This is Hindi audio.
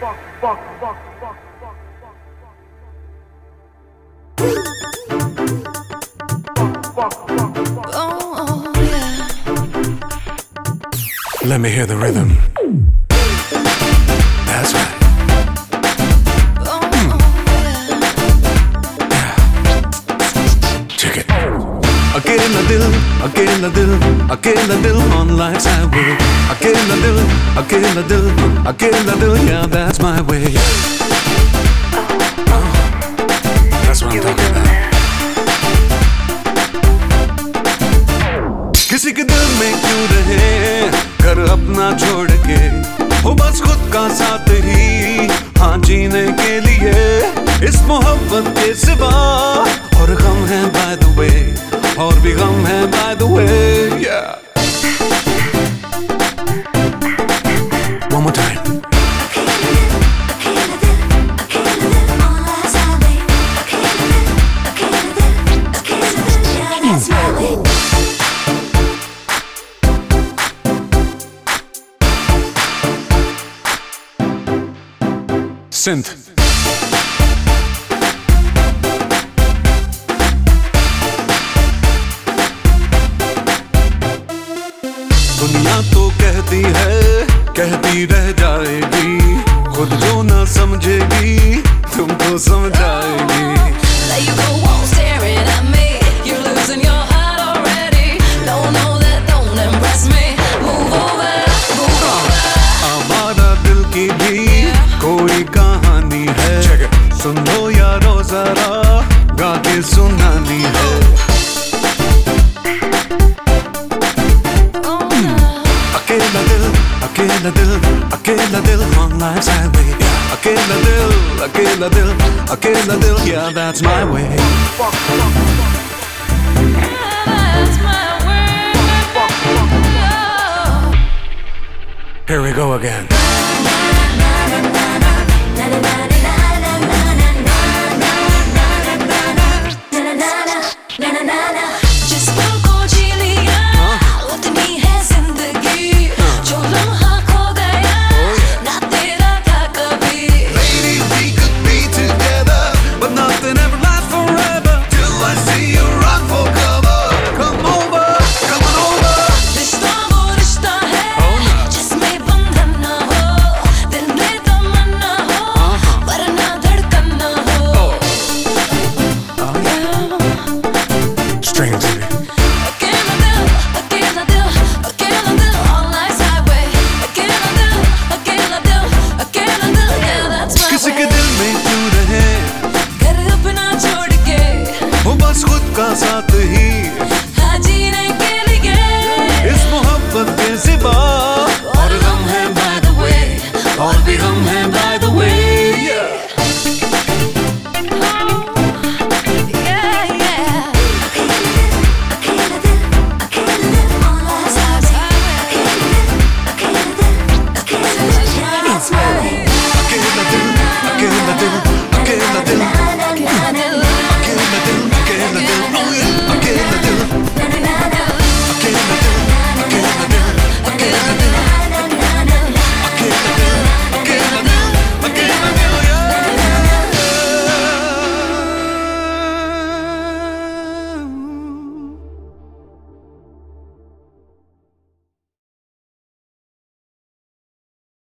Let me hear the rhythm. That's right. Check it. Again, a little. अकेला दिल अकेला दिल on life's highway अकेला दिल अकेला दिल अकेला दिल, yeah, that's my way. किसी के दिल में क्यों रहे? कर अपना छोड़ के। हो बस खुद का साथ ही हाँ जीने के लिए। इस मोहब्बत के सिवा और गम है बाय द वे और भी गम है बाय द वे synth. गा के सुनानी है Oh, no. अकेला दिल अकेला दिल अकेला दिल on life's highway अकेला दिल अकेला दिल अकेला दिल yeah that's my way That's my way. Oh. here we go again Na, na, na, string, baby. का साथ ही